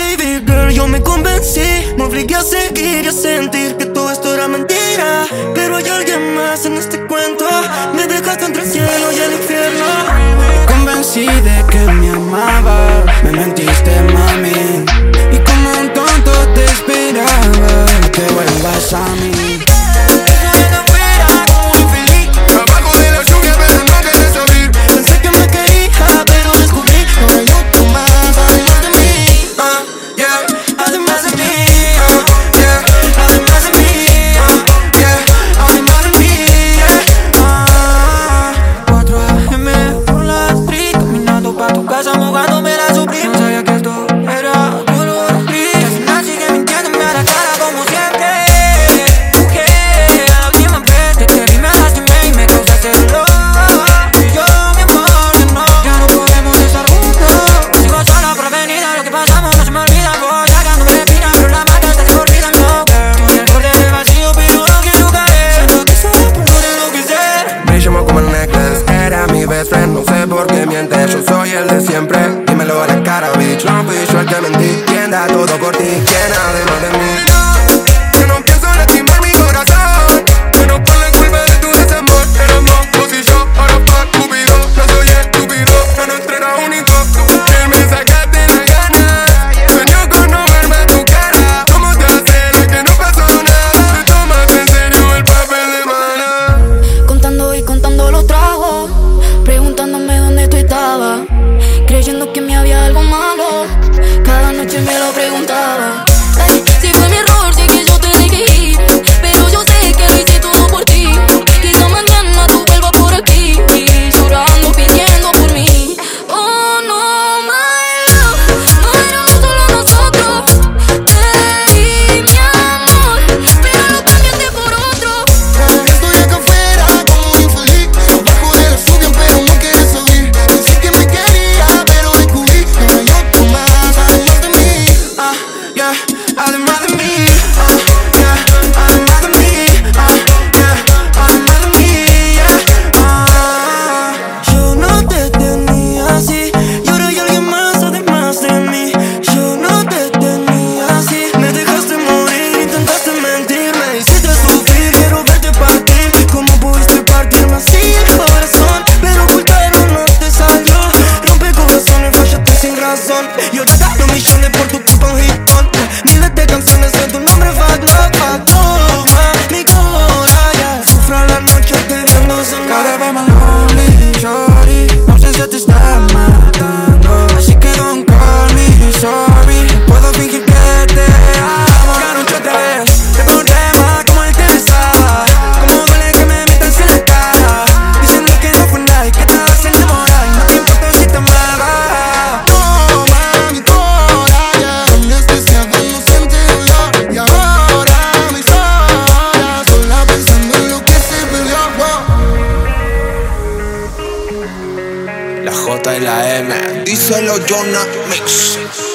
Baby girl, yo me convencí. Me obligué a seguir y a sentir Que todo esto era mentira. Pero hay alguien más en este cuento. Me dejaste entre el cielo y el infierno. Me convencí de que me amaba. Me mentiste, mami. Y como un tonto te esperaba. Que vuelvas a mí. no sé por qué mientes. Yo soy el de siempre, dímelo me lo preguntaba La J y la M. Díselo, Jonah Mix.